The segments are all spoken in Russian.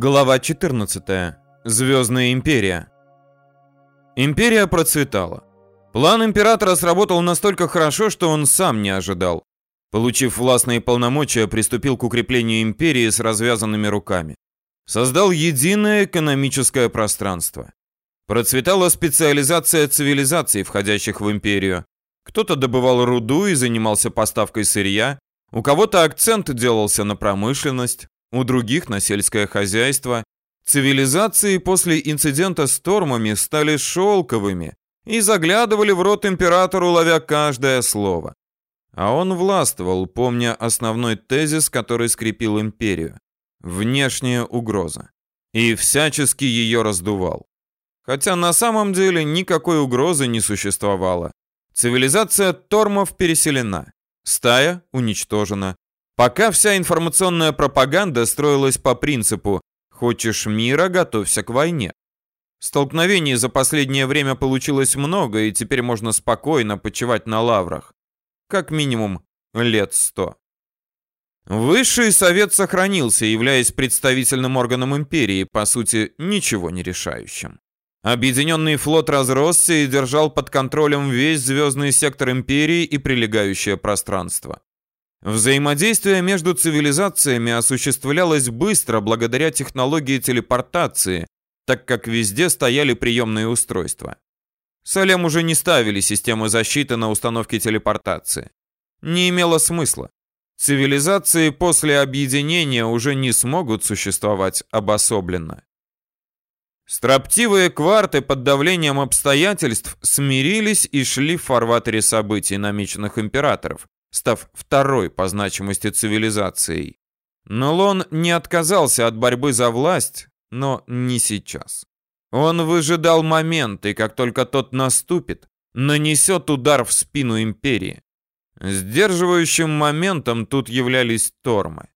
Глава 14. Звездная империя. Империя процветала. План императора сработал настолько хорошо, что он сам не ожидал. Получив властные полномочия, приступил к укреплению империи с развязанными руками. Создал единое экономическое пространство. Процветала специализация цивилизаций, входящих в империю. Кто-то добывал руду и занимался поставкой сырья, у кого-то акцент делался на промышленность, у других на сельское хозяйство. Цивилизации после инцидента с тормами стали шелковыми и заглядывали в рот императору, ловя каждое слово. А он властвовал, помня основной тезис, который скрепил империю – внешняя угроза. И всячески ее раздувал. Хотя на самом деле никакой угрозы не существовало. Цивилизация Тормов переселена. Стая уничтожена. Пока вся информационная пропаганда строилась по принципу «хочешь мира, готовься к войне». Столкновений за последнее время получилось много, и теперь можно спокойно почивать на лаврах. Как минимум лет сто. Высший совет сохранился, являясь представительным органом империи, по сути, ничего не решающим. Объединенный флот разросся и держал под контролем весь звездный сектор империи и прилегающее пространство. Взаимодействие между цивилизациями осуществлялось быстро благодаря технологии телепортации, так как везде стояли приемные устройства. Салем уже не ставили системы защиты на установке телепортации. Не имело смысла. Цивилизации после объединения уже не смогут существовать обособленно. Строптивые кварты под давлением обстоятельств смирились и шли в фарватере событий, намеченных императоров, став второй по значимости цивилизацией. Но Лон не отказался от борьбы за власть, но не сейчас. Он выжидал момент, и как только тот наступит, нанесет удар в спину империи. Сдерживающим моментом тут являлись Тормы.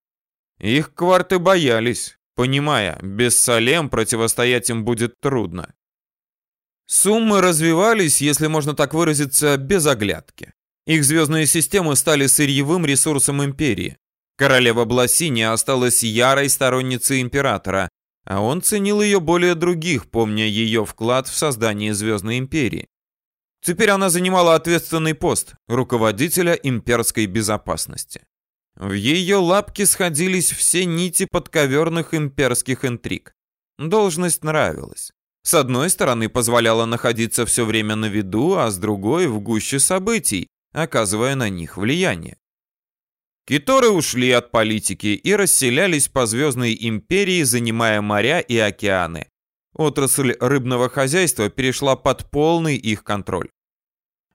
Их кварты боялись, понимая, без Салем противостоять им будет трудно. Суммы развивались, если можно так выразиться, без оглядки. Их звездные системы стали сырьевым ресурсом империи. Королева Бласини осталась ярой сторонницей императора, а он ценил ее более других, помня ее вклад в создание Звездной империи. Теперь она занимала ответственный пост руководителя имперской безопасности. В ее лапки сходились все нити подковерных имперских интриг. Должность нравилась. С одной стороны, позволяла находиться все время на виду, а с другой — в гуще событий, оказывая на них влияние. Киторы ушли от политики и расселялись по Звездной империи, занимая моря и океаны. Отрасль рыбного хозяйства перешла под полный их контроль.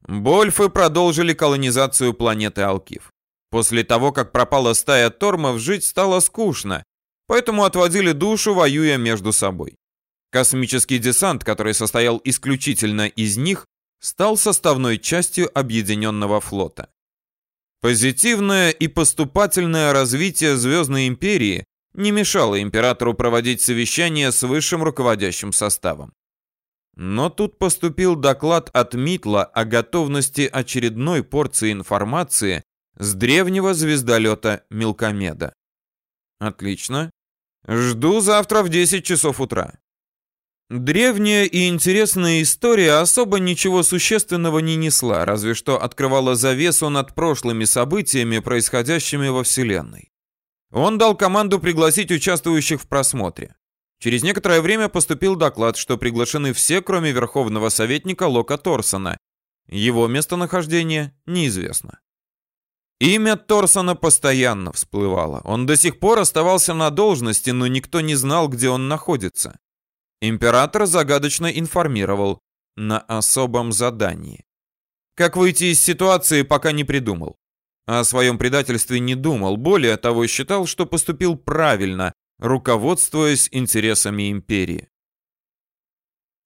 Больфы продолжили колонизацию планеты Алкив. После того, как пропала стая тормов, жить стало скучно, поэтому отводили душу, воюя между собой. Космический десант, который состоял исключительно из них, стал составной частью объединенного флота. Позитивное и поступательное развитие Звездной империи не мешало императору проводить совещания с высшим руководящим составом. Но тут поступил доклад от Митла о готовности очередной порции информации с древнего звездолета Мелкомеда. Отлично. Жду завтра в 10 часов утра. Древняя и интересная история особо ничего существенного не несла, разве что открывала завесу над прошлыми событиями, происходящими во Вселенной. Он дал команду пригласить участвующих в просмотре. Через некоторое время поступил доклад, что приглашены все, кроме верховного советника Лока Торсона. Его местонахождение неизвестно. Имя Торсона постоянно всплывало. Он до сих пор оставался на должности, но никто не знал, где он находится. Император загадочно информировал на особом задании. Как выйти из ситуации, пока не придумал. О своем предательстве не думал, более того, считал, что поступил правильно, руководствуясь интересами империи.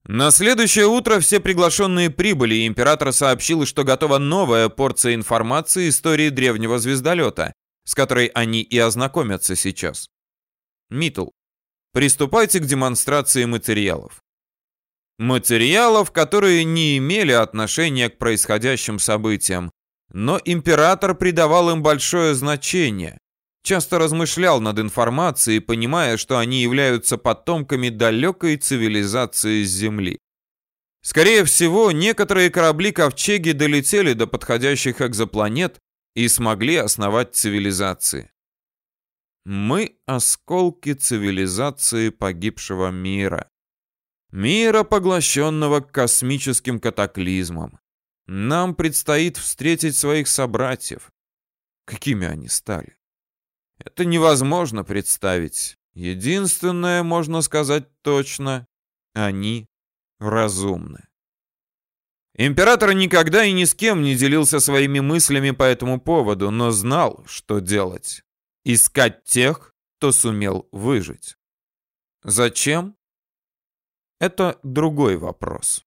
На следующее утро все приглашенные прибыли, и император сообщил, что готова новая порция информации истории древнего звездолета, с которой они и ознакомятся сейчас. Митл, приступайте к демонстрации материалов. Материалов, которые не имели отношения к происходящим событиям, но император придавал им большое значение, часто размышлял над информацией, понимая, что они являются потомками далекой цивилизации Земли. Скорее всего, некоторые корабли-ковчеги долетели до подходящих экзопланет и смогли основать цивилизации. Мы — осколки цивилизации погибшего мира. Мира, поглощенного космическим катаклизмом. Нам предстоит встретить своих собратьев. Какими они стали? Это невозможно представить. Единственное, можно сказать точно, они разумны. Император никогда и ни с кем не делился своими мыслями по этому поводу, но знал, что делать. Искать тех, кто сумел выжить. Зачем? Это другой вопрос.